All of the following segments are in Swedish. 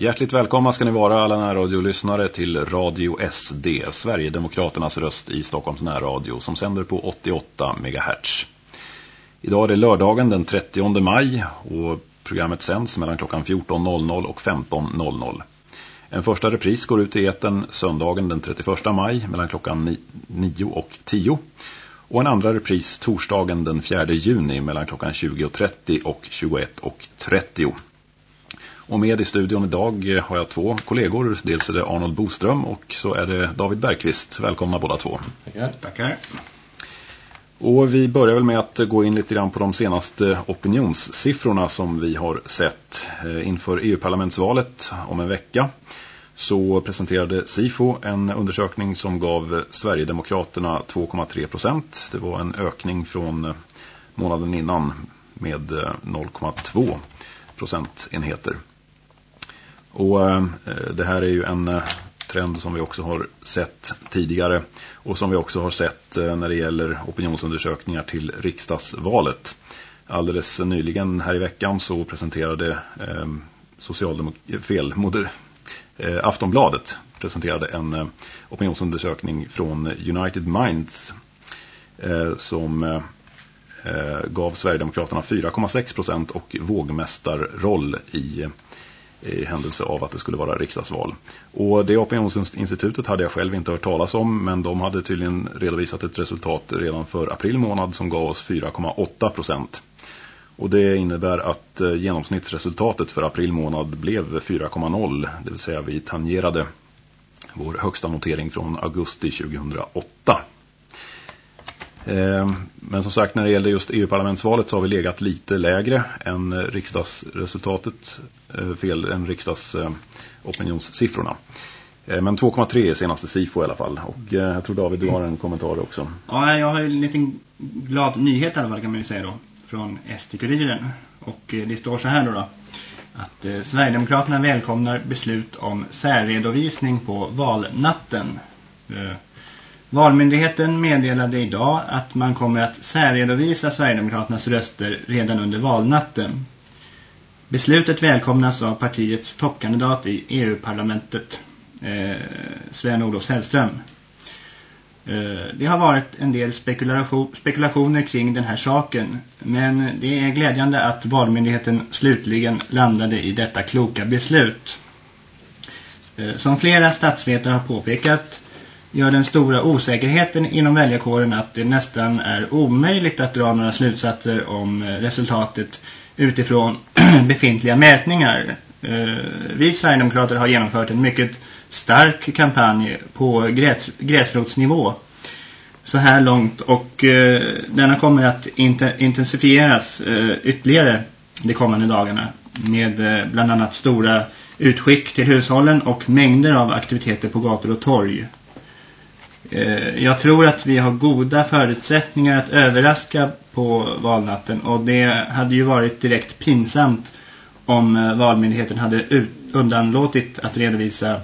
Hjärtligt välkomna ska ni vara alla närradiolyssnare till Radio SD, Sverigedemokraternas röst i Stockholms närradio som sänder på 88 MHz. Idag är det lördagen den 30 maj och programmet sänds mellan klockan 14.00 och 15.00. En första repris går ut i eten söndagen den 31 maj mellan klockan 9 och 10. Och en andra repris torsdagen den 4 juni mellan klockan 20.30 och 21.30. Och med i studion idag har jag två kollegor. Dels är det Arnold Boström och så är det David Bergqvist. Välkomna båda två. Tackar. Tackar. Och vi börjar väl med att gå in lite grann på de senaste opinionssiffrorna som vi har sett eh, inför EU-parlamentsvalet om en vecka. Så presenterade SIFO en undersökning som gav Sverigedemokraterna 2,3 procent. Det var en ökning från månaden innan med 0,2 eh, procentenheter. Och eh, det här är ju en eh, trend som vi också har sett tidigare och som vi också har sett eh, när det gäller opinionsundersökningar till riksdagsvalet. Alldeles nyligen här i veckan så presenterade eh, fel, moder, eh, Aftonbladet presenterade en eh, opinionsundersökning från United Minds eh, som gav Sverigedemokraterna 4,6 procent och vågmästarroll i i händelse av att det skulle vara riksdagsval. Och det opinionsinstitutet hade jag själv inte hört talas om men de hade tydligen redovisat ett resultat redan för april månad som gav oss 4,8 procent. Och det innebär att eh, genomsnittsresultatet för april månad blev 4,0 det vill säga vi tangerade vår högsta notering från augusti 2008. Ehm, men som sagt när det gäller just EU-parlamentsvalet så har vi legat lite lägre än eh, riksdagsresultatet, eh, fel än riksdagsopinionssiffrorna. Ehm, men 2,3 är senaste SIFO i alla fall. Och eh, jag tror David, du har en kommentar också. Ja, jag har en liten glad nyhet i alla fall kan man ju säga då. Från SD-kuriren. Och det står så här då, då att Sverigedemokraterna välkomnar beslut om särredovisning på valnatten. Valmyndigheten meddelade idag att man kommer att särredovisa Sverigedemokraternas röster redan under valnatten. Beslutet välkomnas av partiets toppkandidat i EU-parlamentet, eh, Sven-Olof Sällström. Eh, det har varit en del spekulation, spekulationer kring den här saken, men det är glädjande att valmyndigheten slutligen landade i detta kloka beslut. Eh, som flera statsvetare har påpekat gör den stora osäkerheten inom väljarkåren att det nästan är omöjligt att dra några slutsatser om eh, resultatet utifrån befintliga mätningar. Eh, vi Sverigedemokrater har genomfört en mycket stark kampanj på gräs, gräsrotsnivå så här långt och eh, denna kommer att intensifieras ytterligare de kommande dagarna med bland annat stora utskick till hushållen och mängder av aktiviteter på gator och torg. Eh, jag tror att vi har goda förutsättningar att överraska på valnatten och det hade ju varit direkt pinsamt om eh, valmyndigheten hade undanlåtit att redovisa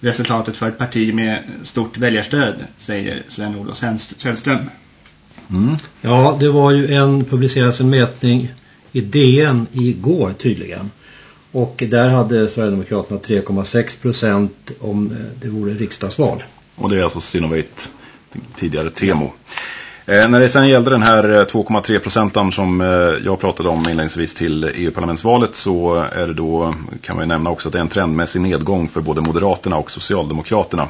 resultatet för ett parti med stort väljarstöd, säger Sven-Olof Sällström. Mm. Ja, det var ju en publicerad en mätning i DN igår tydligen. Och där hade Sverigedemokraterna 3,6 procent om eh, det vore riksdagsval. Och det är alltså Synovate, tidigare Temo. Eh, när det sen gällde den här eh, 2,3 procenten som eh, jag pratade om inledningsvis till EU-parlamentsvalet så är det då, kan man ju nämna också att det är en trendmässig nedgång för både Moderaterna och Socialdemokraterna.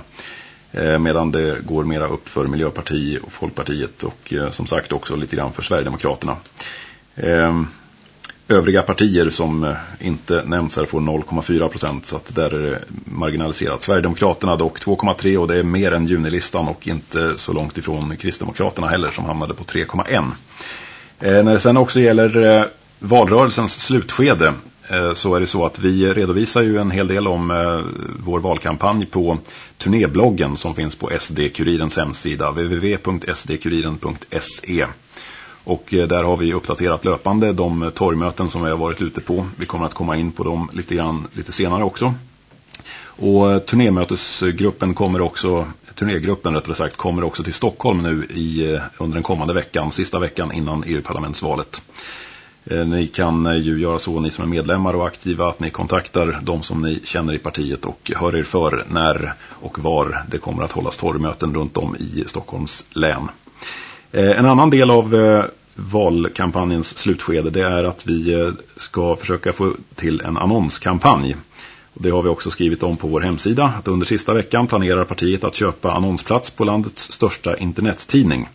Eh, medan det går mera upp för Miljöpartiet och Folkpartiet och eh, som sagt också lite grann för Sverigedemokraterna. Eh, Övriga partier som eh, inte nämns här får 0,4 procent så att där är det marginaliserat. Sverigedemokraterna dock 2,3 och det är mer än junilistan och inte så långt ifrån Kristdemokraterna heller som hamnade på 3,1. Eh, när det sen också gäller eh, valrörelsens slutskede eh, så är det så att vi redovisar ju en hel del om eh, vår valkampanj på turnébloggen som finns på SD-kurirens hemsida www.sdkuriren.se. Och eh, där har vi uppdaterat löpande de eh, torgmöten som vi har varit ute på. Vi kommer att komma in på dem lite, grann, lite senare också. Och eh, turnémötesgruppen kommer också, turnégruppen rättare sagt, kommer också till Stockholm nu i, under den kommande veckan, sista veckan innan EU-parlamentsvalet. Ni kan ju göra så, ni som är medlemmar och aktiva, att ni kontaktar de som ni känner i partiet och hör er för när och var det kommer att hållas torgmöten runt om i Stockholms län. Eh, en annan del av eh, valkampanjens slutskede det är att vi eh, ska försöka få till en annonskampanj. Det har vi också skrivit om på vår hemsida att under sista veckan planerar partiet att köpa annonsplats på landets största internettidning.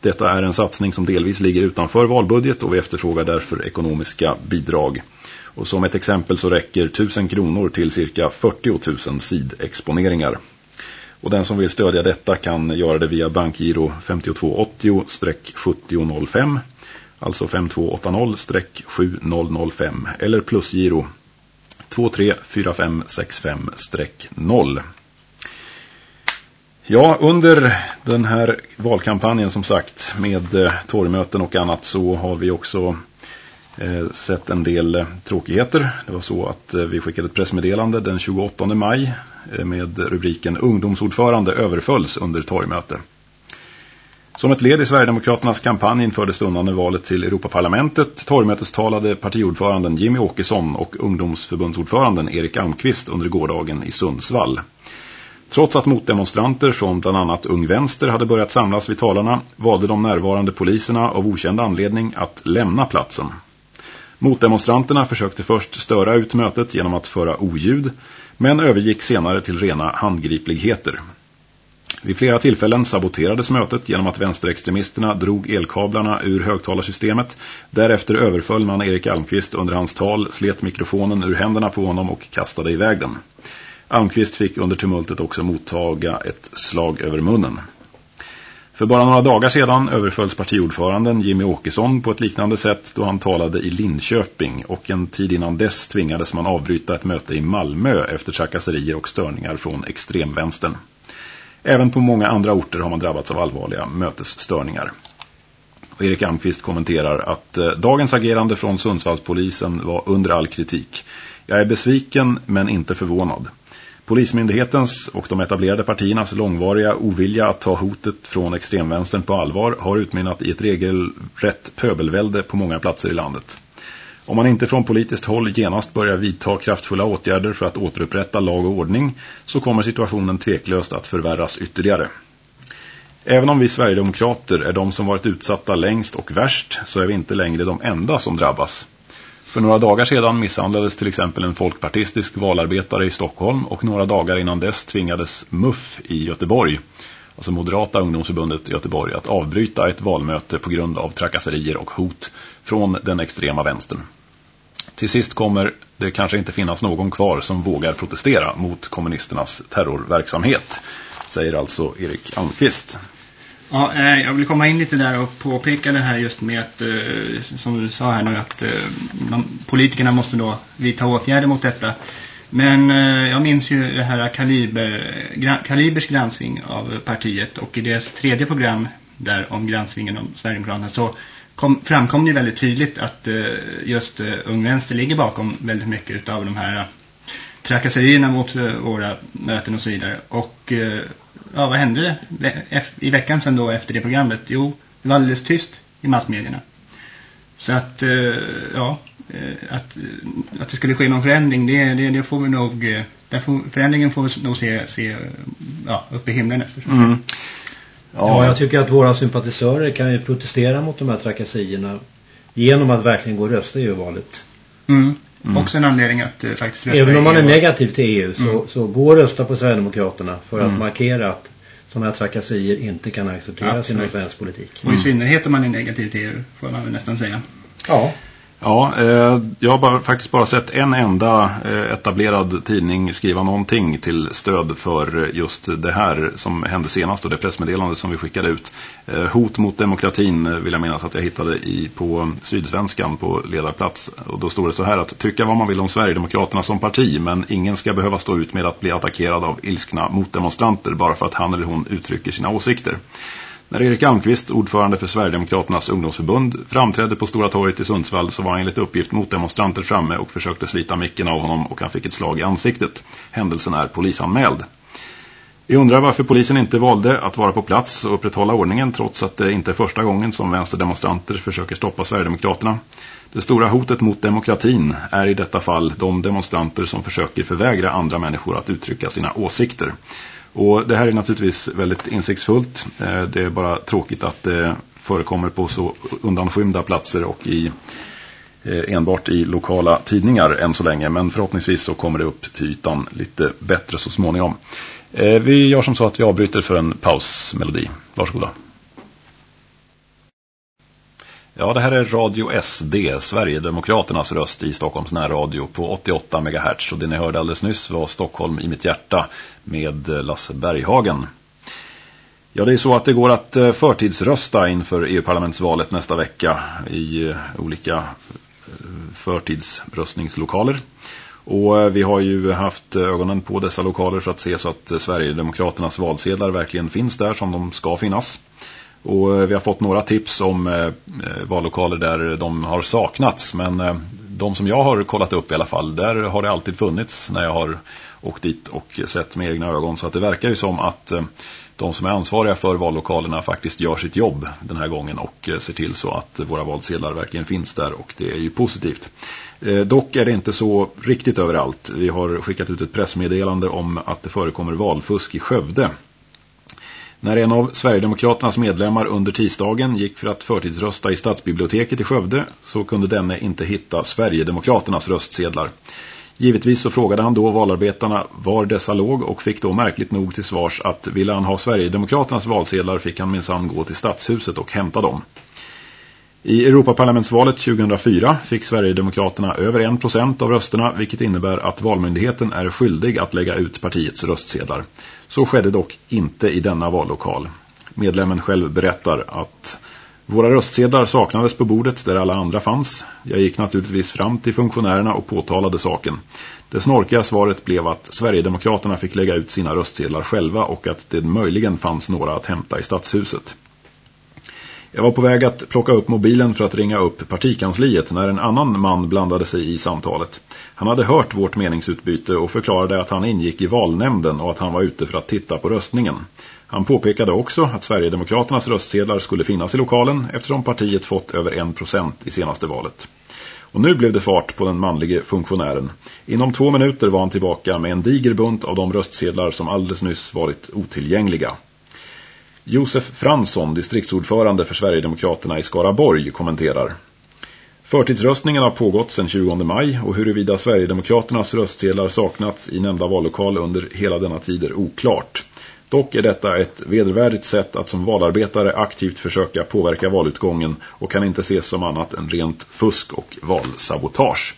Detta är en satsning som delvis ligger utanför valbudget och vi efterfrågar därför ekonomiska bidrag. Och som ett exempel så räcker 1000 kronor till cirka 40 000 sidexponeringar. Och den som vill stödja detta kan göra det via bankgiro 5280-7005 alltså 5280-7005 eller plusgiro 234565-0. Ja, under den här valkampanjen som sagt med eh, torgmöten och annat så har vi också Eh, sett en del eh, tråkigheter. Det var så att eh, vi skickade ett pressmeddelande den 28 maj eh, med rubriken Ungdomsordförande överfölls under torgmöte. Som ett led i Sverigedemokraternas kampanj inför det stundande valet till Europaparlamentet torgmötestalade partiordföranden Jimmy Åkesson och ungdomsförbundsordföranden Erik Almqvist under gårdagen i Sundsvall. Trots att motdemonstranter från bland annat Ung Vänster hade börjat samlas vid talarna valde de närvarande poliserna av okänd anledning att lämna platsen. Motdemonstranterna försökte först störa ut mötet genom att föra oljud men övergick senare till rena handgripligheter. Vid flera tillfällen saboterades mötet genom att vänsterextremisterna drog elkablarna ur högtalarsystemet. Därefter överföll man Erik Almqvist under hans tal, slet mikrofonen ur händerna på honom och kastade iväg den. Almqvist fick under tumultet också mottaga ett slag över munnen. För bara några dagar sedan överfölls partiordföranden Jimmy Åkesson på ett liknande sätt då han talade i Linköping och en tid innan dess tvingades man avbryta ett möte i Malmö efter trakasserier och störningar från extremvänstern. Även på många andra orter har man drabbats av allvarliga mötesstörningar. Och Erik Almqvist kommenterar att eh, dagens agerande från Sundsvallspolisen var under all kritik. Jag är besviken men inte förvånad. Polismyndighetens och de etablerade partiernas långvariga ovilja att ta hotet från extremvänstern på allvar har utmynnat i ett regelrätt pöbelvälde på många platser i landet. Om man inte från politiskt håll genast börjar vidta kraftfulla åtgärder för att återupprätta lag och ordning så kommer situationen tveklöst att förvärras ytterligare. Även om vi Sverigedemokrater är de som varit utsatta längst och värst så är vi inte längre de enda som drabbas. För några dagar sedan misshandlades till exempel en folkpartistisk valarbetare i Stockholm och några dagar innan dess tvingades MUF i Göteborg, alltså Moderata ungdomsförbundet i Göteborg, att avbryta ett valmöte på grund av trakasserier och hot från den extrema vänstern. Till sist kommer det kanske inte finnas någon kvar som vågar protestera mot kommunisternas terrorverksamhet, säger alltså Erik Almqvist. Ja, eh, jag vill komma in lite där och påpeka det här just med att, eh, som du sa här nu, att eh, politikerna måste då vidta åtgärder mot detta. Men jag minns ju det här Kaliber, Kalibers granskning av partiet och i deras tredje program där om granskningen om Sverigedemokraterna så kom, framkom det väldigt tydligt att just Ung Vänster ligger bakom väldigt mycket av de här trakasserierna mot våra möten och så vidare. Och ja, vad hände i veckan sen då efter det programmet? Jo, det var alldeles tyst i massmedierna. Så att, eh, ja, eh, att, att det skulle ske någon förändring, det, det, det får vi nog, eh, därför, förändringen får vi nog se, se ja, uppe i himlen efter. Mm. Ja. ja, jag tycker att våra sympatisörer kan ju protestera mot de här trakasserierna genom att verkligen gå och rösta i EU-valet. Mm. Mm. Också en anledning att uh, faktiskt rösta Även om man är negativ till EU så, mm. så gå och rösta på Sverigedemokraterna för att mm. markera att sådana här trakasserier inte kan accepteras inom svensk politik. Och i synnerhet om man är negativ till EU får man väl nästan säga. Ja. Ja, eh, jag har bara, faktiskt bara sett en enda eh, etablerad tidning skriva någonting till stöd för just det här som hände senast och det pressmeddelande som vi skickade ut. Eh, hot mot demokratin eh, vill jag minnas att jag hittade i, på Sydsvenskan på ledarplats. Och då står det så här att tycka vad man vill om Sverigedemokraterna som parti men ingen ska behöva stå ut med att bli attackerad av ilskna motdemonstranter bara för att han eller hon uttrycker sina åsikter. När Erik Almqvist, ordförande för Sverigedemokraternas ungdomsförbund, framträdde på Stora torget i Sundsvall så var han enligt uppgift mot demonstranter framme och försökte slita micken av honom och han fick ett slag i ansiktet. Händelsen är polisanmäld. Vi undrar varför polisen inte valde att vara på plats och upprätthålla ordningen trots att det inte är första gången som vänsterdemonstranter försöker stoppa Sverigedemokraterna. Det stora hotet mot demokratin är i detta fall de demonstranter som försöker förvägra andra människor att uttrycka sina åsikter. Och det här är naturligtvis väldigt insiktsfullt. Eh, det är bara tråkigt att det förekommer på så undanskymda platser och i eh, enbart i lokala tidningar än så länge. Men förhoppningsvis så kommer det upp till ytan lite bättre så småningom. Eh, vi gör som så att vi avbryter för en pausmelodi. Varsågoda. Ja, det här är Radio SD, Sverigedemokraternas röst i Stockholms närradio på 88 MHz. Och det ni hörde alldeles nyss var Stockholm i mitt hjärta med eh, Lasse Berghagen. Ja, det är så att det går att eh, förtidsrösta inför EU-parlamentsvalet nästa vecka i eh, olika förtidsröstningslokaler. Och vi har ju haft ögonen på dessa lokaler för att se så att Sverigedemokraternas valsedlar verkligen finns där som de ska finnas. Och eh, vi har fått några tips om eh, eh, vallokaler där de har saknats. Men de som jag har kollat upp i alla fall, där har det alltid funnits när jag har åkt dit och sett med egna ögon. Så att det verkar ju som att de som är ansvariga för vallokalerna faktiskt gör sitt jobb den här gången och ser till så att våra valsedlar verkligen finns där och det är ju positivt. Dock är det inte så riktigt överallt. Vi har skickat ut ett pressmeddelande om att det förekommer valfusk i Skövde. När en av Sverigedemokraternas medlemmar under tisdagen gick för att förtidsrösta i stadsbiblioteket i Skövde så kunde denne inte hitta Sverigedemokraternas röstsedlar. Givetvis så frågade han då valarbetarna var dessa låg och fick då märkligt nog till svars att ville han ha Sverigedemokraternas valsedlar fick han minsann gå till stadshuset och hämta dem. I Europaparlamentsvalet 2004 fick Sverigedemokraterna över 1% av rösterna vilket innebär att valmyndigheten är skyldig att lägga ut partiets röstsedlar. Så skedde dock inte i denna vallokal. Medlemmen själv berättar att våra röstsedlar saknades på bordet där alla andra fanns. Jag gick naturligtvis fram till funktionärerna och påtalade saken. Det snorkiga svaret blev att Sverigedemokraterna fick lägga ut sina röstsedlar själva och att det möjligen fanns några att hämta i stadshuset. Jag var på väg att plocka upp mobilen för att ringa upp partikansliet när en annan man blandade sig i samtalet. Han hade hört vårt meningsutbyte och förklarade att han ingick i valnämnden och att han var ute för att titta på röstningen. Han påpekade också att Sverigedemokraternas röstsedlar skulle finnas i lokalen eftersom partiet fått över 1% i senaste valet. Och nu blev det fart på den manlige funktionären. Inom två minuter var han tillbaka med en diger bunt av de röstsedlar som alldeles nyss varit otillgängliga. Josef Fransson, distriktsordförande för Sverigedemokraterna i Skaraborg, kommenterar. Förtidsröstningen har pågått sedan 20 maj och huruvida Sverigedemokraternas röstsedlar saknats i nämnda vallokal under hela denna tid är oklart. Dock är detta ett vedervärdigt sätt att som valarbetare aktivt försöka påverka valutgången och kan inte ses som annat än rent fusk och valsabotage.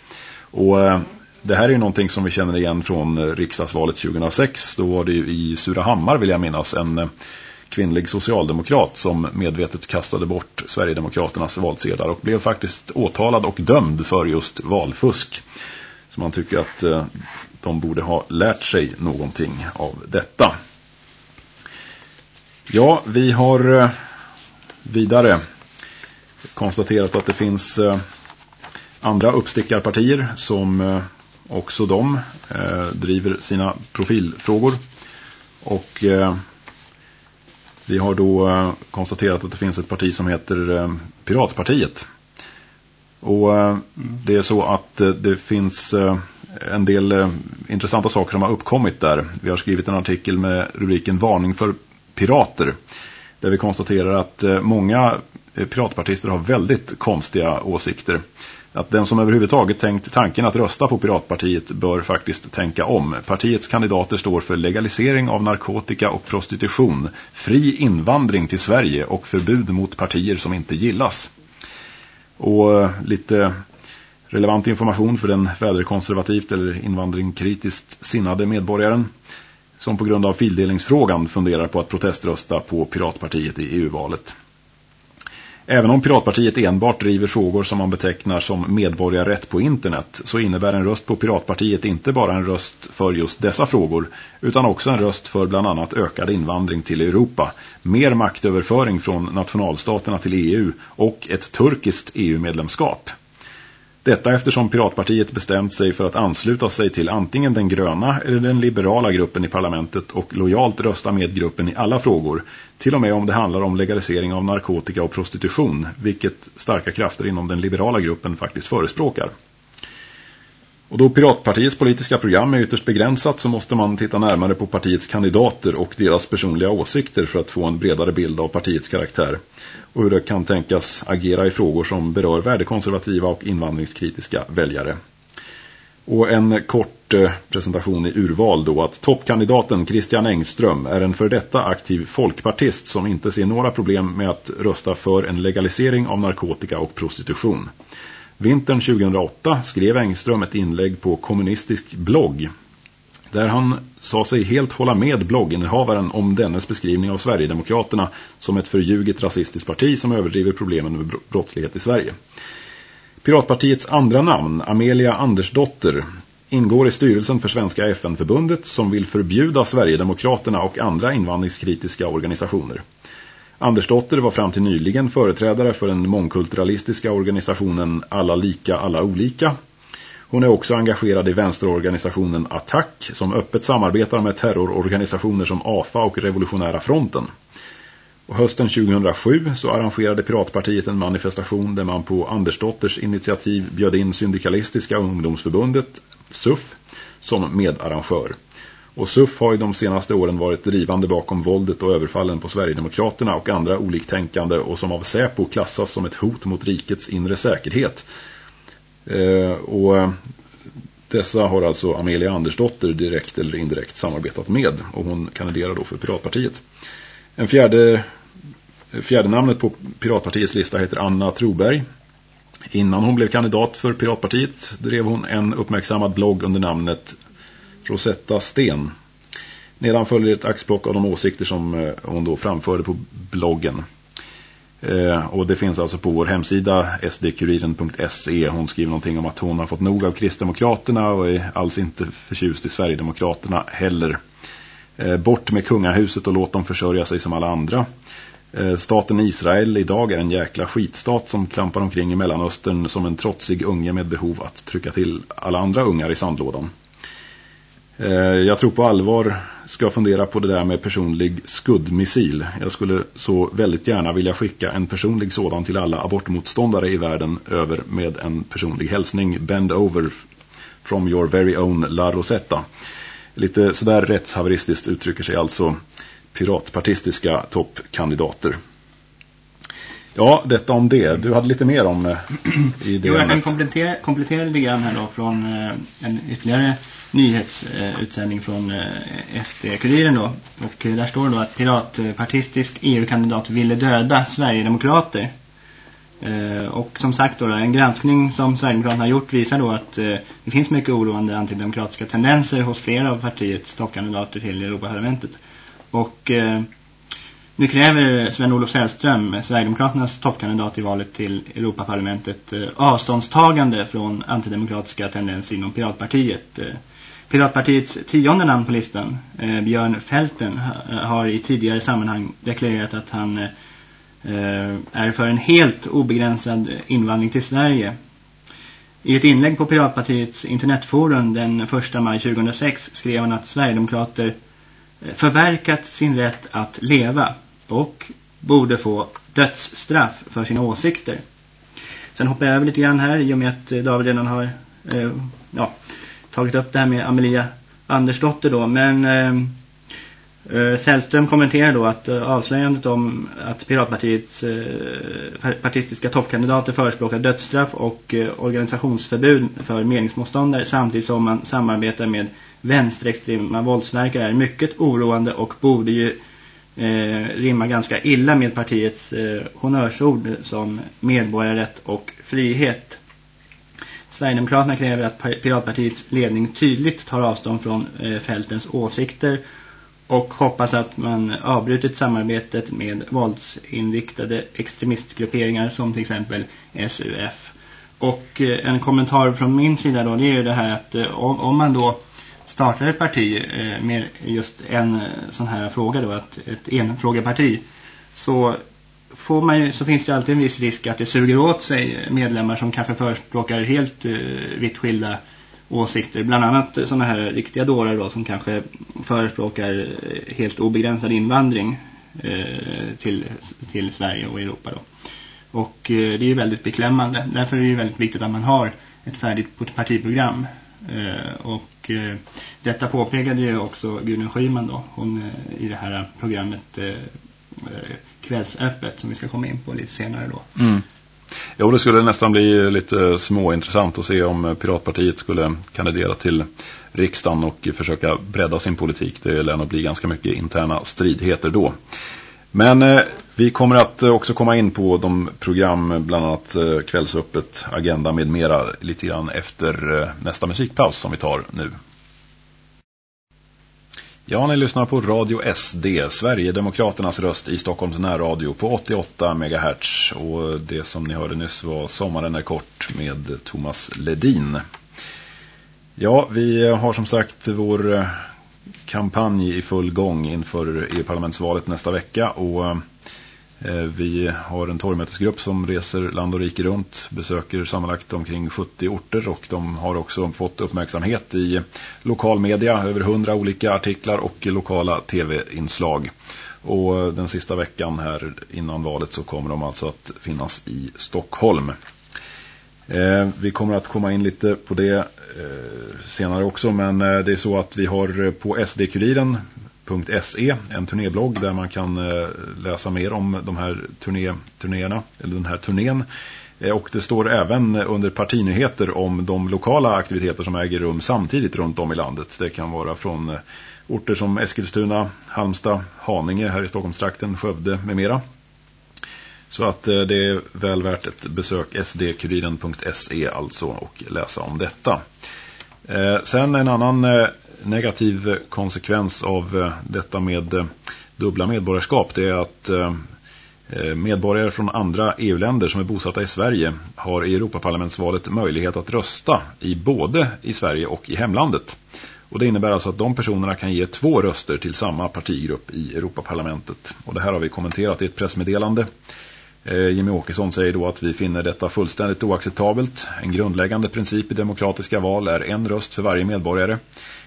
Och eh, det här är ju någonting som vi känner igen från eh, riksdagsvalet 2006. Då var det ju i Surahammar vill jag minnas en eh, kvinnlig socialdemokrat som medvetet kastade bort Sverigedemokraternas valsedlar och blev faktiskt åtalad och dömd för just valfusk. Så man tycker att eh, de borde ha lärt sig någonting av detta. Ja, vi har eh, vidare konstaterat att det finns eh, andra uppstickarpartier som också de driver sina profilfrågor. Och vi har då eh, konstaterat att det finns ett parti som heter eh, Piratpartiet. Och eh, det är så att det finns en del intressanta saker som har uppkommit där. Vi har skrivit en artikel med rubriken Varning för pirater. Där vi konstaterar att många piratpartister har väldigt konstiga åsikter att den som överhuvudtaget tänkt tanken att rösta på Piratpartiet bör faktiskt tänka om. Partiets kandidater står för legalisering av narkotika och prostitution, fri invandring till Sverige och förbud mot partier som inte gillas. Och eh, lite relevant information för den väderkonservativt eller invandringkritiskt sinnade medborgaren som på grund av fildelningsfrågan funderar på att proteströsta på Piratpartiet i EU-valet. Även om Piratpartiet enbart driver frågor som man betecknar som medborgarrätt på internet så innebär en röst på Piratpartiet inte bara en röst för just dessa frågor utan också en röst för bland annat ökad invandring till Europa, mer maktöverföring från nationalstaterna till EU och ett turkiskt EU-medlemskap. Detta eftersom Piratpartiet bestämt sig för att ansluta sig till antingen den gröna eller den liberala gruppen i parlamentet och lojalt rösta med gruppen i alla frågor, till och med om det handlar om legalisering av narkotika och prostitution, vilket starka krafter inom den liberala gruppen faktiskt förespråkar. Och då Piratpartiets politiska program är ytterst begränsat så måste man titta närmare på partiets kandidater och deras personliga åsikter för att få en bredare bild av partiets karaktär och hur det kan tänkas agera i frågor som berör värdekonservativa och invandringskritiska väljare. Och en kort eh, presentation i urval då att toppkandidaten Christian Engström är en för detta aktiv folkpartist som inte ser några problem med att rösta för en legalisering av narkotika och prostitution. Vintern 2008 skrev Engström ett inlägg på kommunistisk blogg där han sa sig helt hålla med blogginnehavaren om dennes beskrivning av Sverigedemokraterna som ett förljuget rasistiskt parti som överdriver problemen med brottslighet i Sverige. Piratpartiets andra namn, Amelia Andersdotter, ingår i styrelsen för Svenska FN-förbundet som vill förbjuda Sverigedemokraterna och andra invandringskritiska organisationer. Andersdotter var fram till nyligen företrädare för den mångkulturalistiska organisationen Alla lika, alla olika. Hon är också engagerad i vänsterorganisationen Attack som öppet samarbetar med terrororganisationer som AFA och Revolutionära fronten. Och hösten 2007 så arrangerade Piratpartiet en manifestation där man på Andersdotters initiativ bjöd in Syndikalistiska ungdomsförbundet, SUF, som medarrangör. Och SUF har ju de senaste åren varit drivande bakom våldet och överfallen på Sverigedemokraterna och andra oliktänkande och som av Säpo klassas som ett hot mot rikets inre säkerhet. Eh, och eh, dessa har alltså Amelia Andersdotter direkt eller indirekt samarbetat med och hon kandiderar då för Piratpartiet. En fjärde, fjärde namnet på Piratpartiets lista heter Anna Troberg. Innan hon blev kandidat för Piratpartiet drev hon en uppmärksammad blogg under namnet Rosetta Sten. Nedan följer ett axplock av de åsikter som eh, hon då framförde på bloggen. Eh, och det finns alltså på vår hemsida sdkuriren.se. Hon skriver någonting om att hon har fått nog av Kristdemokraterna och är alls inte förtjust i Sverigedemokraterna heller. Eh, bort med kungahuset och låt dem försörja sig som alla andra. Staten Israel idag är en jäkla skitstat som klampar omkring i Mellanöstern som en trotsig unge med behov att trycka till alla andra ungar i sandlådan. Eh, jag tror på allvar ska fundera på det där med personlig skuddmissil. Jag skulle så väldigt gärna vilja skicka en personlig sådan till alla abortmotståndare i världen över med en personlig hälsning. Bend over from your very own La Rosetta. Lite sådär rättshaveristiskt uttrycker sig alltså piratpartistiska toppkandidater. Ja, detta om det. Du hade lite mer om eh, i det Jo, jag kan komplettera, komplettera lite grann här då från eh, en ytterligare nyhetsutsändning från eh, SD-kuriren då. Och eh, där står det då att piratpartistisk EU-kandidat ville döda Sverigedemokrater. Eh, och som sagt då, en granskning som Sverigedemokraterna har gjort visar då att det finns mycket oroande antidemokratiska tendenser hos flera av partiets toppkandidater till Europaparlamentet. Och nu kräver Sven-Olof Sällström, Sverigedemokraternas toppkandidat i valet till Europaparlamentet, avståndstagande från antidemokratiska tendenser inom Piratpartiet. Piratpartiets tionde namn på listan, eh, Björn Fälten, eh, har i tidigare sammanhang deklarerat att han eh, är för en helt obegränsad invandring till Sverige. I ett inlägg på Piratpartiets internetforum den 1 maj 2006 skrev han att Sverigedemokrater eh, förverkat sin rätt att leva och borde få dödsstraff för sina åsikter. Sen hoppar jag över lite grann här i och med att eh, David redan har eh, ja, tagit upp det här med Amelia Andersdotter då. Men ehm, eh, Sällström kommenterar då att eh, avslöjandet om att Piratpartiets eh, partistiska toppkandidater förespråkar dödsstraff och eh, organisationsförbud för meningsmotståndare samtidigt som man samarbetar med vänsterextrema våldsverkare är mycket oroande och borde ju eh, rimma ganska illa med partiets eh, honörsord som medborgarrätt och frihet. Sverigedemokraterna kräver att Piratpartiets ledning tydligt tar avstånd från eh, fältens åsikter och hoppas att man avbrutit samarbetet med våldsinriktade extremistgrupperingar som till exempel SUF. Och eh, en kommentar från min sida då det är ju det här att eh, om, om man då startar ett parti med just en sån här fråga då, att ett enfrågeparti så får man ju, så finns det alltid en viss risk att det suger åt sig medlemmar som kanske förespråkar helt eh, vitt skilda åsikter. Bland annat eh, sådana här riktiga dårar då som kanske förespråkar eh, helt obegränsad invandring eh, till, till Sverige och Europa då. Och eh, det är ju väldigt beklämmande. Därför är det ju väldigt viktigt att man har ett färdigt partiprogram. Eh, och detta påpekade ju också Gudrun Schyman då. Hon i det här programmet kvällsöppet som vi ska komma in på lite senare då. Mm. Ja, det skulle nästan bli lite småintressant att se om Piratpartiet skulle kandidera till riksdagen och försöka bredda sin politik. Det lär nog bli ganska mycket interna stridigheter då. Men eh, vi kommer att eh, också komma in på de program, bland annat eh, kvällsöppet, agenda med mera lite grann efter eh, nästa musikpaus som vi tar nu. Ja, ni lyssnar på Radio SD, Sverigedemokraternas röst i Stockholms närradio på 88 MHz. Och det som ni hörde nyss var Sommaren är kort med Thomas Ledin. Ja, vi har som sagt vår eh, kampanj i full gång inför EU-parlamentsvalet nästa vecka och eh, Eh, vi har en torgmötesgrupp som reser land och rike runt, besöker sammanlagt omkring 70 orter och de har också fått uppmärksamhet i lokalmedia, över 100 olika artiklar och lokala tv-inslag. Och den sista veckan här innan valet så kommer de alltså att finnas i Stockholm. Eh, vi kommer att komma in lite på det eh, senare också men det är så att vi har på SD-kuriren turnéblogg.se, en turnéblogg där man kan eh, läsa mer om de här turné, turnéerna, eller den här turnén. Eh, och det står även under partinyheter om de lokala aktiviteter som äger rum samtidigt runt om i landet. Det kan vara från eh, orter som Eskilstuna, Halmstad, Haninge här i Stockholmstrakten, Skövde med mera. Så att det är väl värt ett besök sdkuriren.se alltså och läsa om detta. sen en annan negativ konsekvens av eh, detta med eh, dubbla medborgarskap det är att eh, medborgare från andra EU-länder som är bosatta i Sverige har i Europaparlamentsvalet möjlighet att rösta i både i Sverige och i hemlandet. Och det innebär alltså att de personerna kan ge två röster till samma partigrupp i Europaparlamentet. Och det här har vi kommenterat i ett pressmeddelande. Jimmy Åkesson säger då att vi finner detta fullständigt oacceptabelt. En grundläggande princip i demokratiska val är en röst för varje medborgare.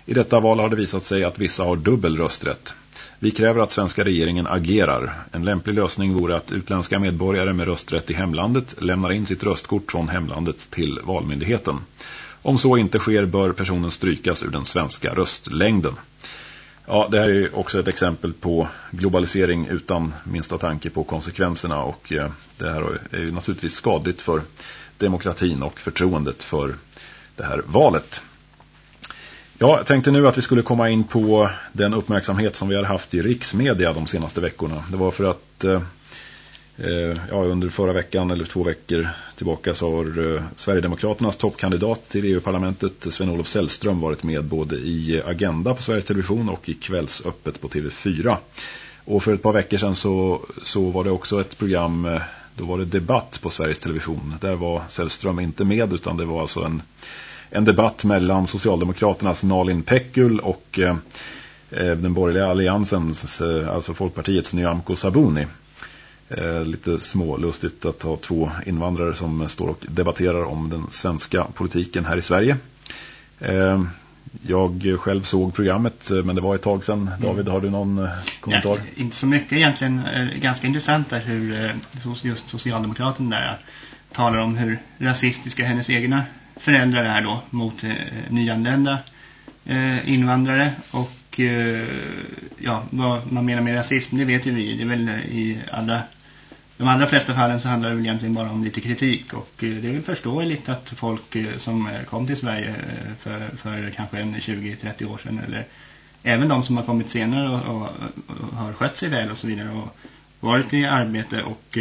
I detta val har det visat sig att vissa har dubbel rösträtt. Vi kräver att svenska regeringen agerar. En lämplig lösning vore att utländska medborgare med rösträtt i hemlandet lämnar in sitt röstkort från hemlandet till valmyndigheten. Om så inte sker bör personen strykas ur den svenska röstlängden. Ja, det här är också ett exempel på globalisering utan minsta tanke på konsekvenserna och eh, det här är ju naturligtvis skadligt för demokratin och förtroendet för det här valet. Ja, jag tänkte nu att vi skulle komma in på den uppmärksamhet som vi har haft i riksmedia de senaste veckorna. Det var för att eh, eh, ja, under förra veckan eller två veckor tillbaka så har eh, Sverigedemokraternas toppkandidat till EU-parlamentet Sven-Olof Sällström varit med både i Agenda på Sveriges Television och i Kvällsöppet på TV4. Och för ett par veckor sedan så, så var det också ett program, eh, då var det debatt på Sveriges Television. Där var Sällström inte med utan det var alltså en en debatt mellan Socialdemokraternas Nalin Pekul och eh, eh, den borgerliga alliansens, eh, alltså Folkpartiets Nyamko Sabuni. Lite smålustigt att ha två invandrare som står och debatterar om den svenska politiken här i Sverige. Jag själv såg programmet men det var ett tag sedan. Mm. David, har du någon kommentar? Ja, inte så mycket egentligen. Ganska intressant där hur just Socialdemokraten där talar om hur rasistiska hennes egna förändra det här då mot eh, nyanlända eh, invandrare och eh, ja, vad man menar med rasism det vet ju vi, det är väl eh, i alla de allra flesta fallen så handlar det väl egentligen bara om lite kritik och eh, det är väl förståeligt att folk eh, som kom till Sverige för, för kanske en 20-30 år sedan eller även de som har kommit senare och, och, och, har skött sig väl och så vidare och varit i arbete och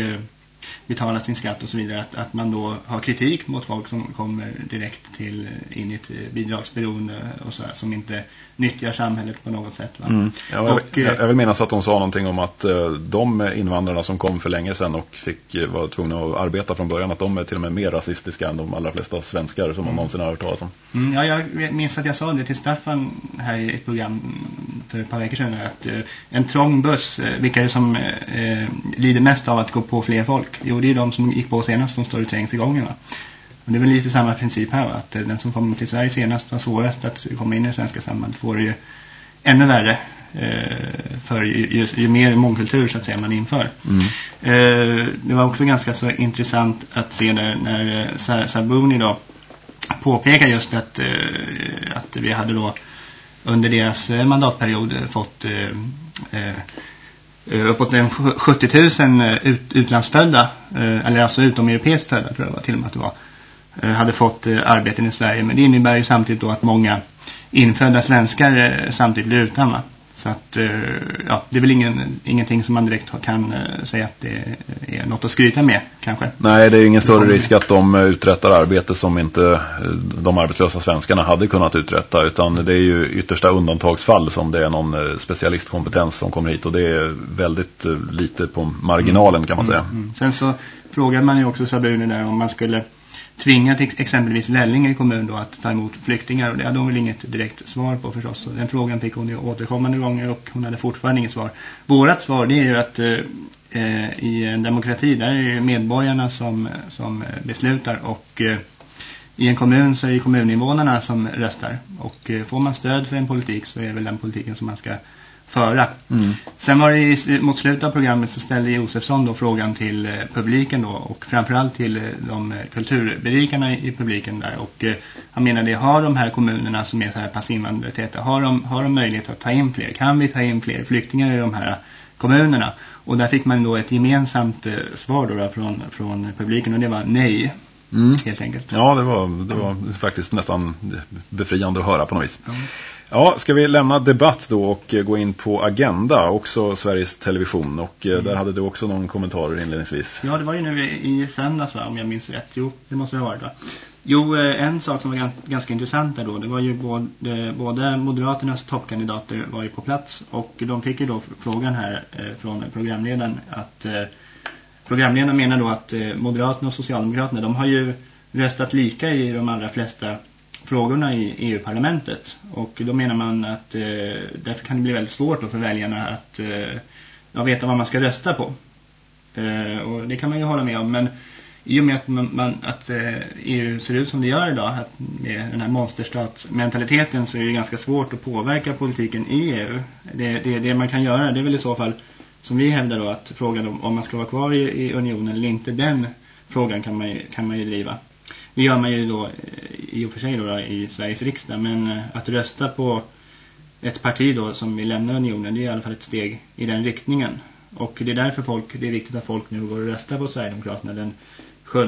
betala sin skatt och så vidare att, att man då har kritik mot folk som kommer direkt till in i ett bidragsberoende och så här, som inte nyttjar samhället på något sätt. Va? Mm. Ja, och, jag, jag vill minnas att de sa någonting om att uh, de invandrarna som kom för länge sedan och fick uh, vara tvungna att arbeta från början att de är till och med mer rasistiska än de allra flesta svenskar som mm. man någonsin har hört talas om. Mm, ja, jag minns att jag sa det till Staffan här i ett program för ett par veckor sedan att eh, en trång buss, eh, vilka är det som eh, lider mest av att gå på fler folk? Jo, det är de som gick på senast som står i trängsgången va? Och det är väl lite samma princip här att den som kommer till Sverige senast var svårast att komma in i det svenska samhället får ju ännu värre för ju, ju, mer mångkultur så att säga man inför. Mm. det var också ganska så intressant att se när, när Sabuni då påpekar just att, att vi hade då under deras eh, mandatperiod eh, fått eh, uppåt 70 000 ut, utlandsfödda, eller alltså utomeuropeiskt födda tror jag var till och med att det var, hade fått arbeten i Sverige. Men det innebär ju samtidigt då att många infödda svenskar samtidigt blir utan va? Så att, eh, ja, det är väl ingen, ingenting som man direkt kan eh, säga att det är något att skryta med, kanske. Nej, det är ingen större risk att de uträttar arbete som inte eh, de arbetslösa svenskarna hade kunnat uträtta. Utan det är ju yttersta undantagsfall som det är någon specialistkompetens som kommer hit. Och det är väldigt lite på marginalen kan man säga. Mm, mm. Sen så frågar man ju också Sabuni där om man skulle tvingat exempelvis Lällinge kommun då att ta emot flyktingar och det hade hon väl inget direkt svar på förstås. Så den frågan fick hon ju återkommande gånger och hon hade fortfarande inget svar. Vårat svar det är ju att eh, eh i en demokrati där är det medborgarna som, som beslutar och eh, i en kommun så är det kommuninvånarna som röstar och eh, får man stöd för en politik så är det väl den politiken som man ska föra. Mm. Sen var det mot slutet av programmet så ställde Josefsson då frågan till eh, publiken då och framförallt till eh, de eh, kulturberikarna i, publiken där och han menade har de här kommunerna som är så här passinvandrartäta har de, har de möjlighet att ta in fler? Kan vi ta in fler flyktingar i de här kommunerna? Och där fick man då ett gemensamt svar då, då från, från publiken och det var nej. Mm. Helt enkelt. Ja, det var, det var mm. faktiskt nästan befriande att höra på något vis. Mm. Ja, ska vi lämna debatt då och gå in på Agenda, också Sveriges Television. Och eh, mm. där hade du också någon kommentar inledningsvis. Ja, det var ju nu i söndags va, om jag minns rätt. Jo, det måste det ha varit va. Jo, eh, en sak som var ganska intressant där då, det var ju både, både Moderaternas toppkandidater var ju på plats och de fick ju då frågan här eh, från programledaren att programledaren menar då att eh, Moderaterna och Socialdemokraterna, de har ju röstat lika i de allra flesta frågorna i EU-parlamentet. Och då menar man att eh, därför kan det bli väldigt svårt för väljarna att eh, ja, veta vad man ska rösta på. Eh, och det kan man ju hålla med om. Men i och med att, man, man, att eh, EU ser ut som det gör idag, att med den här monsterstatsmentaliteten så är det ganska svårt att påverka politiken i EU. Det, det, det man kan göra, det är väl i så fall, som vi hävdar då, att frågan om, om man ska vara kvar i, i unionen eller inte, den frågan kan man, kan man ju driva. Det gör man ju då eh, i och för sig då, i Sveriges riksdag. Men eh, att rösta på ett parti då som vill lämna unionen det är i alla fall ett steg i den riktningen. Och det är därför folk, det är viktigt att folk nu går och röstar på Sverigedemokraterna den 7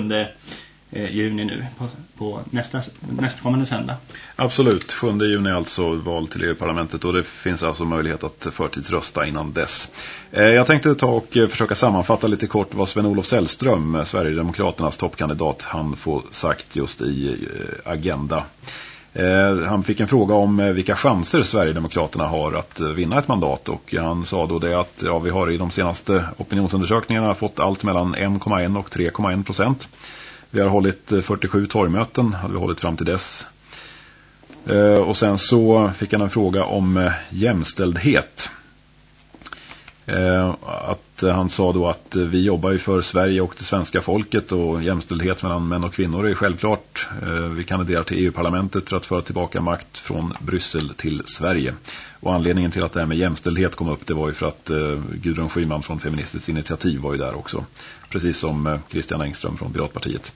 Eh, juni nu på, på nästa, nästkommande söndag. Absolut, 7 juni alltså val till EU-parlamentet och det finns alltså möjlighet att förtidsrösta innan dess. Eh, jag tänkte ta och eh, försöka sammanfatta lite kort vad Sven-Olof Sällström, eh, Sverigedemokraternas toppkandidat, han får sagt just i eh, Agenda. Han fick en fråga om vilka chanser Sverigedemokraterna har att vinna ett mandat och han sa då det att ja, vi har i de senaste opinionsundersökningarna fått allt mellan 1,1 och 3,1 procent. Vi har hållit eh, 47 torgmöten, hade vi hållit fram till dess. Eh, och sen så fick han en fråga om eh, jämställdhet. Att han sa då att vi jobbar ju för Sverige och det svenska folket och jämställdhet mellan män och kvinnor är självklart. Vi kandiderar till EU-parlamentet för att föra tillbaka makt från Bryssel till Sverige. Och anledningen till att det här med jämställdhet kom upp det var ju för att eh, Gudrun Schyman från Feministiskt initiativ var ju där också. Precis som eh, Christian Engström från Piratpartiet.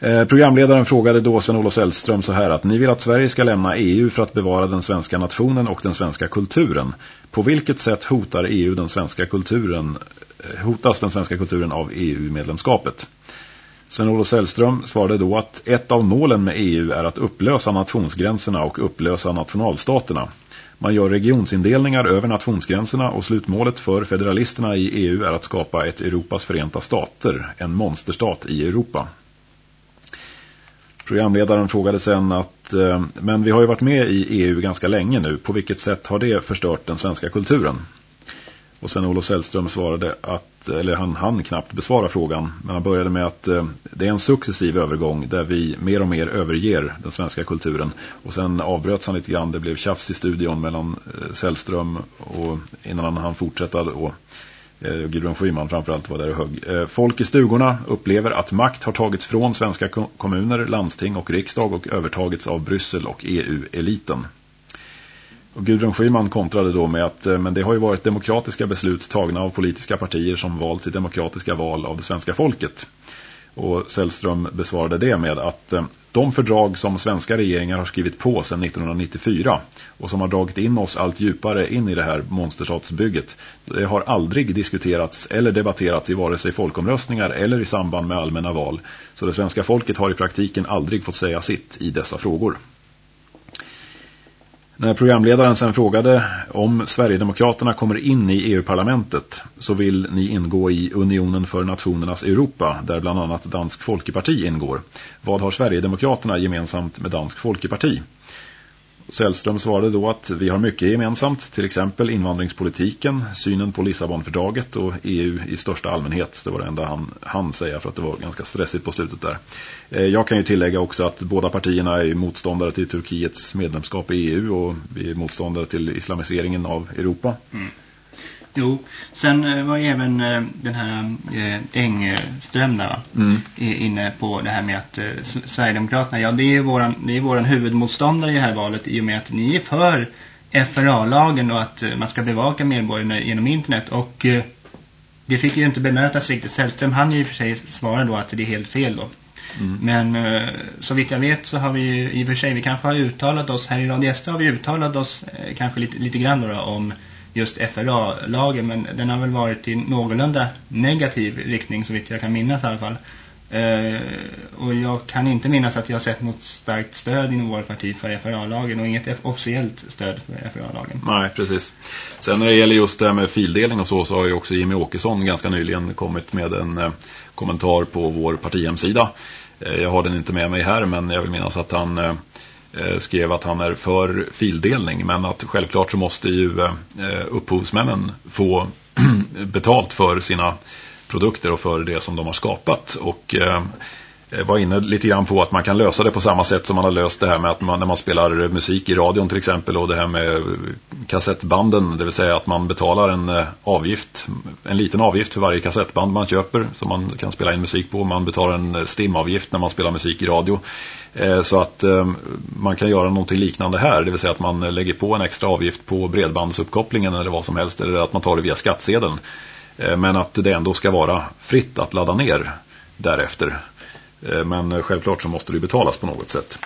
Eh, programledaren frågade då Sven-Olof Sällström så här att ni vill att Sverige ska lämna EU för att bevara den svenska nationen och den svenska kulturen. På vilket sätt hotar EU den svenska kulturen, eh, hotas den svenska kulturen av EU-medlemskapet? Sven-Olof Sällström svarade då att ett av målen med EU är att upplösa nationsgränserna och upplösa nationalstaterna. Man gör regionsindelningar över nationsgränserna och slutmålet för federalisterna i EU är att skapa ett Europas förenta stater, en monsterstat i Europa. Programledaren frågade sen att eh, men vi har ju varit med i EU ganska länge nu. På vilket sätt har det förstört den svenska kulturen? Och Sven-Olof Sällström svarade att, eller han hann knappt besvara frågan, men han började med att eh, det är en successiv övergång där vi mer och mer överger den svenska kulturen. Och sen avbröts han lite grann, det blev tjafs i studion mellan eh, Sällström och innan han fortsatte då eh, Gudrun Schyman framförallt var där och högg. Eh, folk i stugorna upplever att makt har tagits från svenska kommuner, landsting och riksdag och övertagits av Bryssel och EU-eliten. Och Gudrun Schyman kontrade då med att eh, men det har ju varit demokratiska beslut tagna av politiska partier som valt i demokratiska val av det svenska folket. Och Sällström besvarade det med att eh, de fördrag som svenska regeringar har skrivit på sedan 1994 och som har dragit in oss allt djupare in i det här monsterstatsbygget det har aldrig diskuterats eller debatterats i vare sig folkomröstningar eller i samband med allmänna val. Så det svenska folket har i praktiken aldrig fått säga sitt i dessa frågor. När programledaren sen frågade om Sverigedemokraterna kommer in i EU-parlamentet så vill ni ingå i Unionen för nationernas Europa där bland annat Dansk Folkeparti ingår. Vad har Sverigedemokraterna gemensamt med Dansk Folkeparti? Sällström svarade då att vi har mycket gemensamt, till exempel invandringspolitiken, synen på Lissabonfördraget och EU i största allmänhet. Det var det enda han, han säga för att det var ganska stressigt på slutet där. Eh, jag kan ju tillägga också att båda partierna är motståndare till Turkiets medlemskap i EU och vi är motståndare till islamiseringen av Europa. Mm. Jo, sen eh, var även eh, den här eh, Engström där mm. inne på det här med att Sverigedemokraterna, ja det är våran, det är våran huvudmotståndare i det här valet i och med att ni är för FRA-lagen och att man ska bevaka medborgarna genom internet och det fick ju inte bemötas riktigt. Sällström han ju i för sig svara då att det är helt fel då. Mm. Men så vitt jag vet så har vi ju i och för sig, vi kanske har uttalat oss här i Radio har vi uttalat oss kanske lite, lite grann då, om just FRA-lagen men den har väl varit i någorlunda negativ riktning så vitt jag kan minnas i alla fall. Eh, och jag kan inte minnas att jag har sett något starkt stöd inom vårt parti för FRA-lagen och inget officiellt stöd för FRA-lagen. Nej, precis. Sen när det gäller just det här med fildelning och så så har ju också Jimmy Åkesson ganska nyligen kommit med en eh, kommentar på vår partihemsida. Eh, jag har den inte med mig här men jag vill minnas att han Eh, Eh, skrev att han är för fildelning men att självklart så måste ju eh, upphovsmännen få betalt för sina produkter och för det som de har skapat. Och eh, var inne lite grann på att man kan lösa det på samma sätt som man har löst det här med att man, när man spelar musik i radion till exempel och det här med kassettbanden, det vill säga att man betalar en eh, avgift, en liten avgift för varje kassettband man köper som man kan spela in musik på. Man betalar en eh, stimavgift när man spelar musik i radio. Eh, så att man kan göra någonting liknande här, det vill säga att man lägger på en extra avgift på bredbandsuppkopplingen eller vad som helst, eller att man tar det via skattsedeln. Men att det ändå ska vara fritt att ladda ner därefter. Men självklart så måste det betalas på något sätt.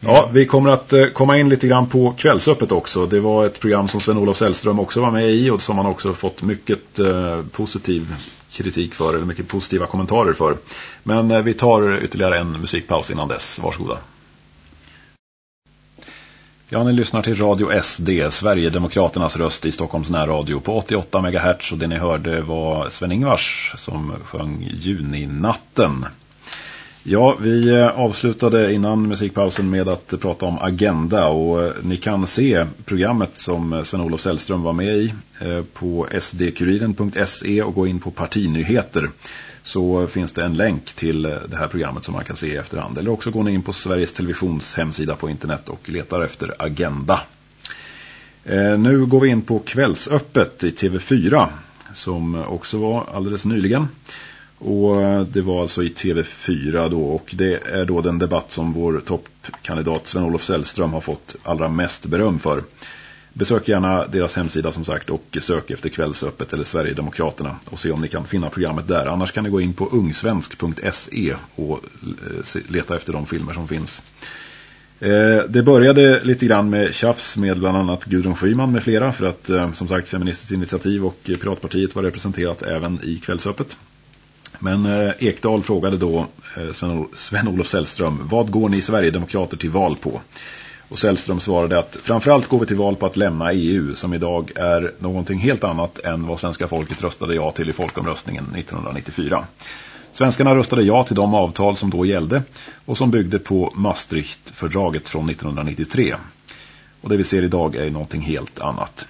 Ja, vi kommer att komma in lite grann på kvällsöppet också. Det var ett program som Sven-Olof Sällström också var med i och som han också fått mycket positiv kritik för, eller mycket positiva kommentarer för. Men eh, vi tar ytterligare en musikpaus innan dess. Varsågoda. Ja, ni lyssnar till Radio SD, Sverigedemokraternas röst i Stockholms närradio på 88 MHz och det ni hörde var Sven-Ingvars som sjöng Juninatten. Ja, vi eh, avslutade innan musikpausen med att prata om Agenda och eh, ni kan se programmet som eh, Sven-Olof Sällström var med i på sdkuriden.se och gå in på partinyheter så finns det en länk till det här programmet som man kan se i efterhand. Eller också går ni in på Sveriges Televisions hemsida på internet och letar efter Agenda. Nu går vi in på kvällsöppet i TV4 som också var alldeles nyligen. Och eh, det var alltså i TV4 då och det är då den debatt som vår toppkandidat Sven-Olof Sällström har fått allra mest beröm för. Besök gärna deras hemsida som sagt och sök efter kvällsöppet eller Sverigedemokraterna och se om ni kan finna programmet där. Annars kan ni gå in på ungsvensk.se och eh, leta efter de filmer som finns. Eh, det började lite grann med tjafs med bland annat Gudrun Schyman med flera för att som sagt Feministiskt initiativ och Piratpartiet var representerat även i kvällsöppet. Men eh, Ekdal frågade då eh, Sven-Olof Sällström, vad går ni Sverigedemokrater till val på? Och Sällström svarade att framförallt går vi till val på att lämna EU som idag är någonting helt annat än vad svenska folket röstade ja till i folkomröstningen 1994. Svenskarna röstade ja till de avtal som då gällde och som byggde på Maastricht-fördraget från 1993. Och det vi ser idag är någonting helt annat.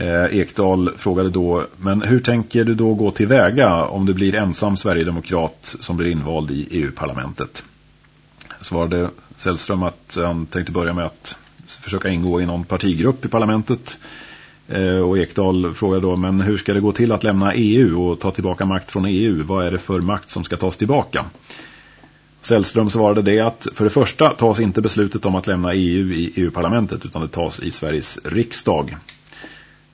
Eh, Ekdal frågade då, men hur tänker du då gå tillväga om du blir ensam Sverigedemokrat som blir invald i EU-parlamentet? Svarade Sällström att han tänkte börja med att försöka ingå i någon partigrupp i parlamentet. Eh, och Ekdal frågade då, men hur ska det gå till att lämna EU och ta tillbaka makt från EU? Vad är det för makt som ska tas tillbaka? Sällström svarade det att för det första tas inte beslutet om att lämna EU i EU-parlamentet utan det tas i Sveriges riksdag.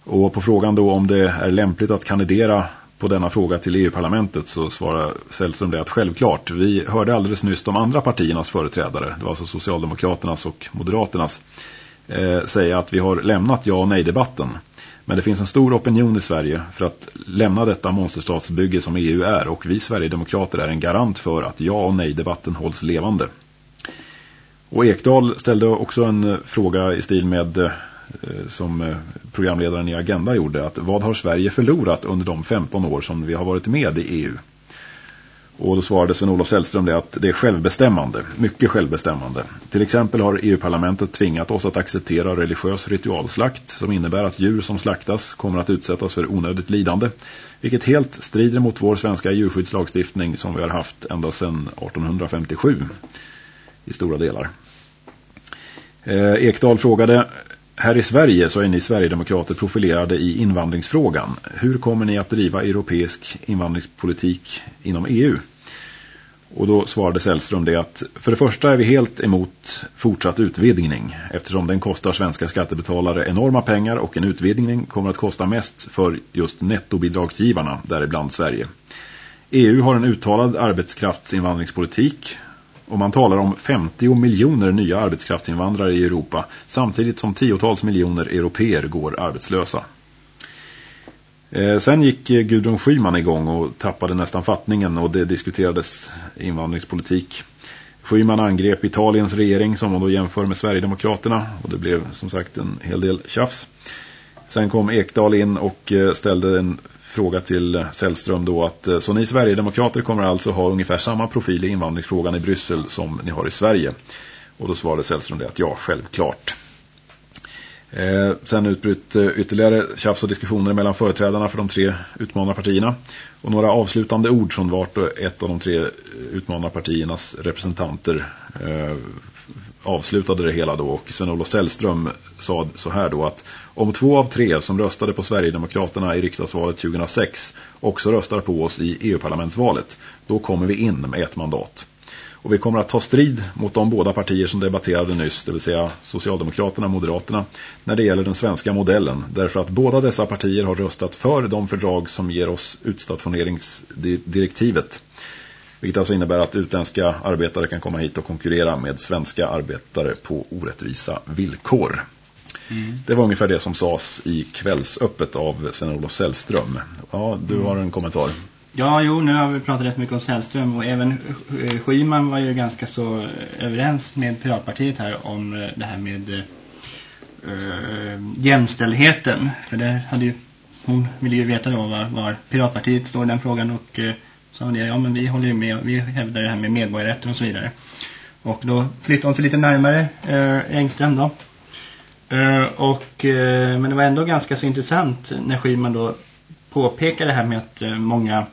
Och på frågan då om det är lämpligt att kandidera på denna fråga till EU-parlamentet så svarar Sällström det att självklart. Vi hörde alldeles nyss de andra partiernas företrädare, det var alltså Socialdemokraternas och Moderaternas, eh, säga att vi har lämnat ja- och nej-debatten. Men det finns en stor opinion i Sverige för att lämna detta monsterstatsbygge som EU är och vi Sverigedemokrater är en garant för att ja- och nej-debatten hålls levande. Och Ekdal ställde också en eh, fråga i stil med eh, Eh, som eh, programledaren i Agenda gjorde att vad har Sverige förlorat under de 15 år som vi har varit med i EU? Och då svarade Sven-Olof Sällström det att det är självbestämmande, mycket självbestämmande. Till exempel har EU-parlamentet tvingat oss att acceptera religiös ritualslakt som innebär att djur som slaktas kommer att utsättas för onödigt lidande. Vilket helt strider mot vår svenska djurskyddslagstiftning som vi har haft ända sedan 1857 i stora delar. Eh, Ekdal frågade här i Sverige så är ni Sverigedemokrater profilerade i invandringsfrågan. Hur kommer ni att driva europeisk invandringspolitik inom EU? Och då svarade Sällström det att för det första är vi helt emot fortsatt utvidgning eftersom den kostar svenska skattebetalare enorma pengar och en utvidgning kommer att kosta mest för just nettobidragsgivarna, däribland Sverige. EU har en uttalad arbetskraftsinvandringspolitik och man talar om 50 miljoner nya arbetskraftsinvandrare i Europa samtidigt som tiotals miljoner europeer går arbetslösa. Eh, sen gick eh, Gudrun Schyman igång och tappade nästan fattningen och det diskuterades invandringspolitik. Schyman angrep Italiens regering som hon då jämför med Sverigedemokraterna och det blev som sagt en hel del tjafs. Sen kom Ekdal in och eh, ställde en fråga till Sällström då att eh, så ni Sverigedemokrater kommer alltså ha ungefär samma profil i invandringsfrågan i Bryssel som ni har i Sverige. Och då svarade Sällström det att ja, självklart. Eh, sen utbröt eh, ytterligare tjafs och diskussioner mellan företrädarna för de tre utmanarpartierna. Och några avslutande ord från vart och ett av de tre eh, utmanarpartiernas representanter eh, avslutade det hela då och Sven-Olof Sällström sa så här då att om två av tre som röstade på Sverigedemokraterna i riksdagsvalet 2006 också röstar på oss i EU-parlamentsvalet då kommer vi in med ett mandat. Och vi kommer att ta strid mot de båda partier som debatterade nyss, det vill säga Socialdemokraterna och Moderaterna, när det gäller den svenska modellen. Därför att båda dessa partier har röstat för de fördrag som ger oss utstationeringsdirektivet. Vilket alltså innebär att utländska arbetare kan komma hit och konkurrera med svenska arbetare på orättvisa villkor. Mm. Det var ungefär det som sades i kvällsöppet av Sven-Olof Sällström. Ja, du har en kommentar. Ja, jo, nu har vi pratat rätt mycket om Sällström och även Schyman var ju ganska så överens med Piratpartiet här om eh, det här med eh, jämställdheten. För där hade ju, hon ville ju veta då var, var Piratpartiet står i den frågan och eh, sa det, ja men vi håller ju med, vi hävdar det här med medborgarrätten och så vidare. Och då flyttade hon sig lite närmare eh, Engström då och, men det var ändå ganska så intressant när Schyman då påpekar det här med att många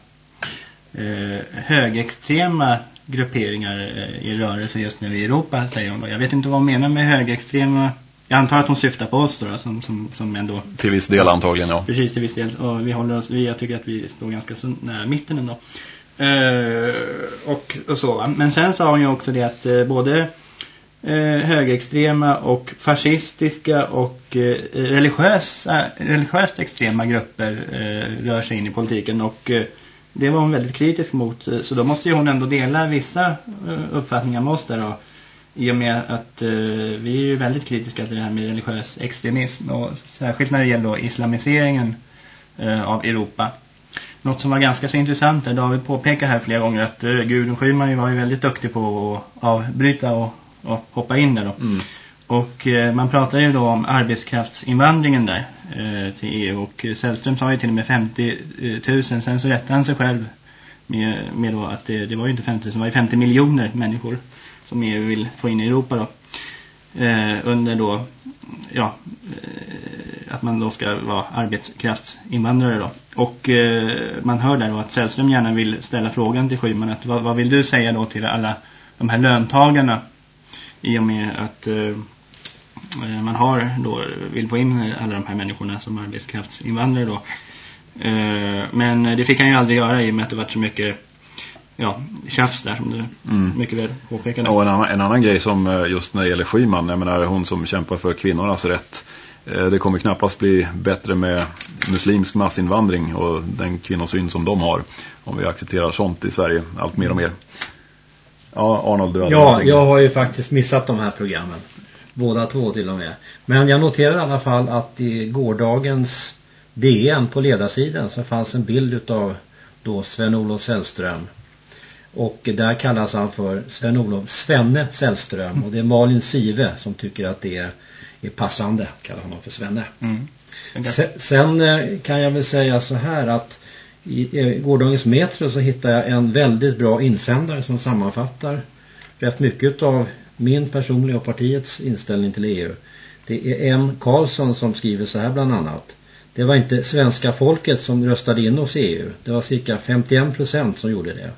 eh, högextrema grupperingar eh, i rörelse just nu i Europa säger hon. Jag vet inte vad hon menar med högextrema. Jag antar att hon syftar på oss då, som, som, som ändå... Till viss del antagligen, ja. Precis, till viss del. Och vi håller oss, vi, jag tycker att vi står ganska så nära mitten ändå. Eh, och, och så va. Men sen sa hon ju också det att eh, både eh, högerextrema och fascistiska och eh, religiösa, religiöst extrema grupper eh, rör sig in i politiken och eh, det var hon väldigt kritisk mot. Eh, så då måste ju hon ändå dela vissa eh, uppfattningar med oss där då. I och med att eh, vi är ju väldigt kritiska till det här med religiös extremism. Och särskilt när det gäller då islamiseringen eh, av Europa. Något som var ganska så intressant där David påpekar här flera gånger att eh, Gudrun Schyman var ju väldigt duktig på att avbryta och, och hoppa in där då. Mm. Och eh, man pratar ju då om arbetskraftsinvandringen där eh, till EU. Och Sällström sa ju till och med 50 000. Sen så rättade han sig själv med, med då att det, det var ju inte 50 000, det var ju 50 miljoner människor som EU vill få in i Europa då. Eh, under då, ja, eh, att man då ska vara arbetskraftsinvandrare då. Och eh, man hör där då att Sällström gärna vill ställa frågan till Schyman att vad, vad, vill du säga då till alla de här löntagarna i och med att eh, eh man har då vill få in alla de här människorna som arbetskraftsinvandrare då. Eh, men det fick han ju aldrig göra i och med att det var så mycket ja, tjafs där som du mm. mycket väl påpekade. Och en annan, en annan grej som just när det gäller Schyman, jag menar hon som kämpar för kvinnornas rätt. Det kommer knappast bli bättre med muslimsk massinvandring och den kvinnosyn som de har. Om vi accepterar sånt i Sverige allt mer och mer. Ja, Arnold, du hade Ja, någonting. jag har ju faktiskt missat de här programmen. Båda två till och med. Men jag noterar i alla fall att i gårdagens DN på ledarsidan så fanns en bild av då Sven-Olof Sällström och där kallas han för Sven-Olof Svenne Sällström. Och det är Malin Sive som tycker att det är, är passande. Kallar honom för Svenne. Mm. Sen, sen eh, kan jag väl säga så här att i gårdagens Metro så hittade jag en väldigt bra insändare som sammanfattar rätt mycket av min personliga och partiets inställning till EU. Det är M. Karlsson som skriver så här bland annat. Det var inte svenska folket som röstade in oss i EU. Det var cirka 51 procent som gjorde det.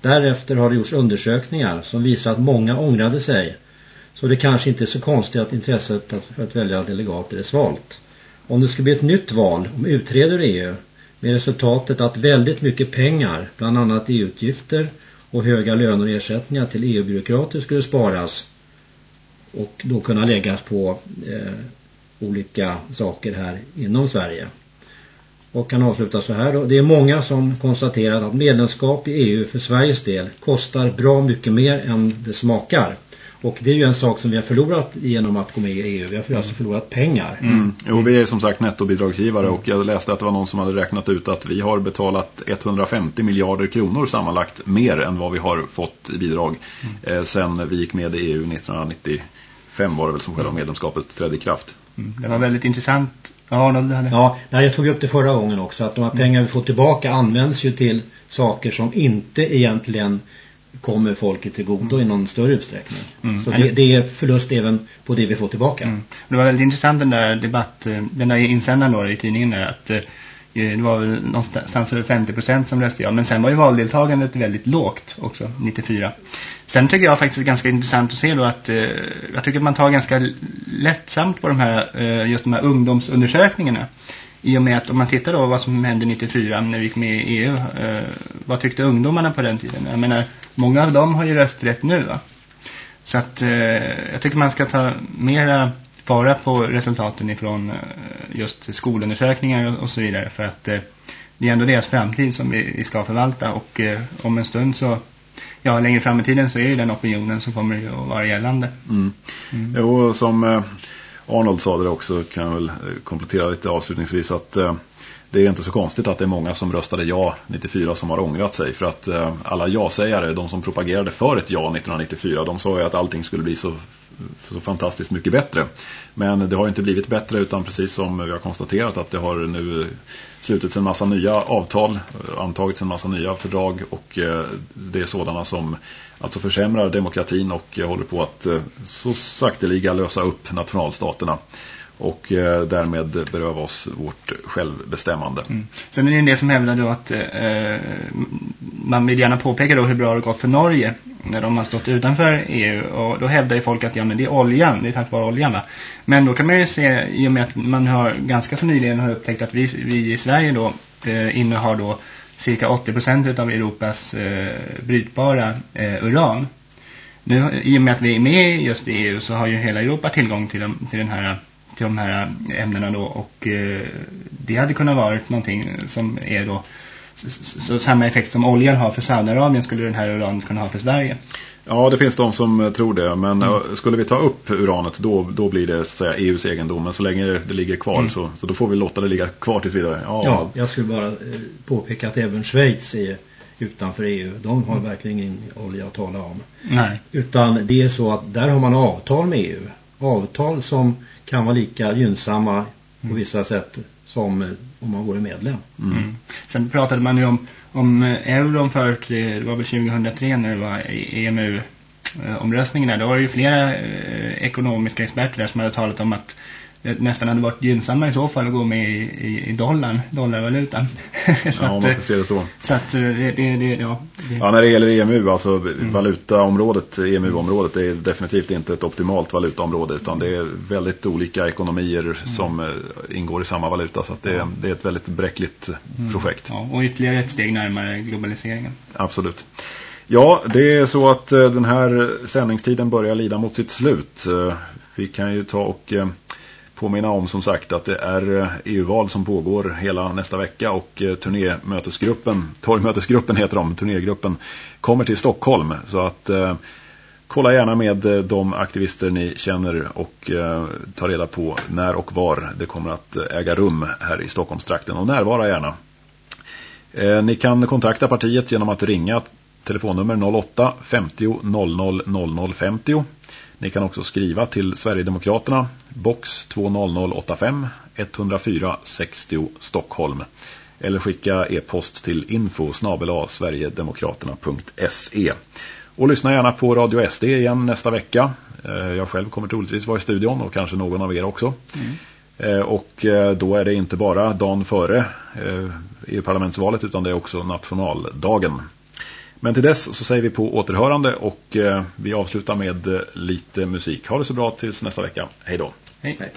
Därefter har det gjorts undersökningar som visar att många ångrade sig. Så det kanske inte är så konstigt att intresset för att välja delegater är svalt. Om det skulle bli ett nytt val om utreder EU med resultatet att väldigt mycket pengar, bland annat EU-utgifter och höga löner och ersättningar till EU-byråkrater skulle sparas och då kunna läggas på eh, olika saker här inom Sverige. Och kan avsluta så här då. Det är många som konstaterat att medlemskap i EU för Sveriges del kostar bra mycket mer än det smakar. Och det är ju en sak som vi har förlorat genom att gå med i EU. Vi har alltså förlorat pengar. Mm. Jo, vi är som sagt nettobidragsgivare och jag läste att det var någon som hade räknat ut att vi har betalat 150 miljarder kronor sammanlagt mer än vad vi har fått i bidrag mm. eh, sen vi gick med i EU 1995 var det väl som själva medlemskapet trädde i kraft. Mm. Det var väldigt intressant Ja, hade... ja nej, jag tog upp det förra gången också. Att de här pengar vi får tillbaka används ju till saker som inte egentligen kommer folket till godo mm. i någon större utsträckning. Mm. Så det, det, är förlust även på det vi får tillbaka. Mm. Det var väldigt intressant den där debatt, eh, den där insändaren då i tidningen där, att eh, det var väl någonstans över 50% som röstade ja. Men sen var ju valdeltagandet väldigt lågt också, 94. Sen tycker jag faktiskt ganska intressant att se då att eh, jag tycker att man tar ganska lättsamt på de här, eh, just de här ungdomsundersökningarna. I och med att om man tittar då vad som hände 94 när vi gick med i EU, eh, vad tyckte ungdomarna på den tiden? Jag menar, många av dem har ju rösträtt nu va? Så att eh, jag tycker man ska ta mera fara på resultaten ifrån eh, just skolundersökningar och så vidare för att eh, det är ändå deras framtid som vi ska förvalta och eh, om en stund så ja, längre fram i tiden så är det den opinionen som kommer att vara gällande. Mm. Mm. Jo, som Arnold sa det också kan jag väl eh, komplettera lite avslutningsvis att eh, det är inte så konstigt att det är många som röstade ja 94 som har ångrat sig för att eh, alla ja-sägare, de som propagerade för ett ja 1994, de sa ju att allting skulle bli så så fantastiskt mycket bättre. Men det har inte blivit bättre utan precis som vi har konstaterat att det har nu slutits en massa nya avtal, antagits en massa nya fördrag och eh, det är sådana som alltså försämrar demokratin och eh, håller på att eh, så sakteliga lösa upp nationalstaterna och eh, därmed beröva oss vårt självbestämmande. Mm. Sen är det en del som hävdar då att eh, eh, man vill gärna påpeka då hur bra det gått för Norge när de har stått utanför EU och då hävdar ju folk att ja men det är oljan, det är tack vare oljan va. Men då kan man ju se i och med att man har ganska så nyligen har upptäckt att vi, vi i Sverige då eh, innehar då cirka 80% av Europas eh, brytbara eh, uran. Nu, I och med att vi är med just i EU så har ju hela Europa tillgång till, de, till den här till de här ämnena då och eh, det hade kunnat vara någonting som är då så, så, samma effekt som oljan har för Saudiarabien skulle den här uranet kunna ha för Sverige. Ja, det finns de som tror det. Men mm. skulle vi ta upp uranet då, då blir det så säga, EUs egendom. Men så länge det ligger kvar mm. så, så då får vi låta det ligga kvar tills vidare. Ja, ja jag skulle bara eh, påpeka att även Schweiz är utanför EU. De har mm. verkligen ingen olja att tala om. Nej. Utan det är så att där har man avtal med EU. Avtal som kan vara lika gynnsamma på mm. vissa sätt som eh, om man vore medlem. Mm. Mm. Sen pratade man ju om, om eh, euron förut, det var väl 2003 när det var EMU omröstningen där, då var det ju flera eh, ekonomiska experter där som hade talat om att det nästan hade varit gynnsammare i så fall att gå med i, i, i dollarn, dollarvalutan. så ja, man ska se det så. Så att eh, det, det, det ja. Det. Ja, när det gäller EMU, alltså mm. valutaområdet, EMU-området, det är definitivt inte ett optimalt valutaområde utan det är väldigt olika ekonomier mm. som eh, ingår i samma valuta så att det, ja. det är ett väldigt bräckligt mm. projekt. Ja, och ytterligare ett steg närmare globaliseringen. Absolut. Ja, det är så att eh, den här sändningstiden börjar lida mot sitt slut. Vi kan ju ta och påminna om som sagt att det är eh, EU-val som pågår hela nästa vecka och eh, turnémötesgruppen, torgmötesgruppen heter de, turnégruppen, kommer till Stockholm. Så att eh, kolla gärna med eh, de aktivister ni känner och eh, ta reda på när och var det kommer att äga rum här i Stockholmstrakten och närvara gärna. Eh, ni kan kontakta partiet genom att ringa telefonnummer 08 50 00 00 50 ni kan också skriva till Sverigedemokraterna, box 20085 104 60 Stockholm. Eller skicka e-post till info sverigedemokraterna.se. Och lyssna gärna på Radio SD igen nästa vecka. Eh, jag själv kommer troligtvis vara i studion och kanske någon av er också. Mm. Eh, och eh, då är det inte bara dagen före EU-parlamentsvalet utan det är också nationaldagen. Men till dess så säger vi på återhörande och eh, vi avslutar med eh, lite musik. Ha det så bra tills nästa vecka. Hej då. Hej. Hej.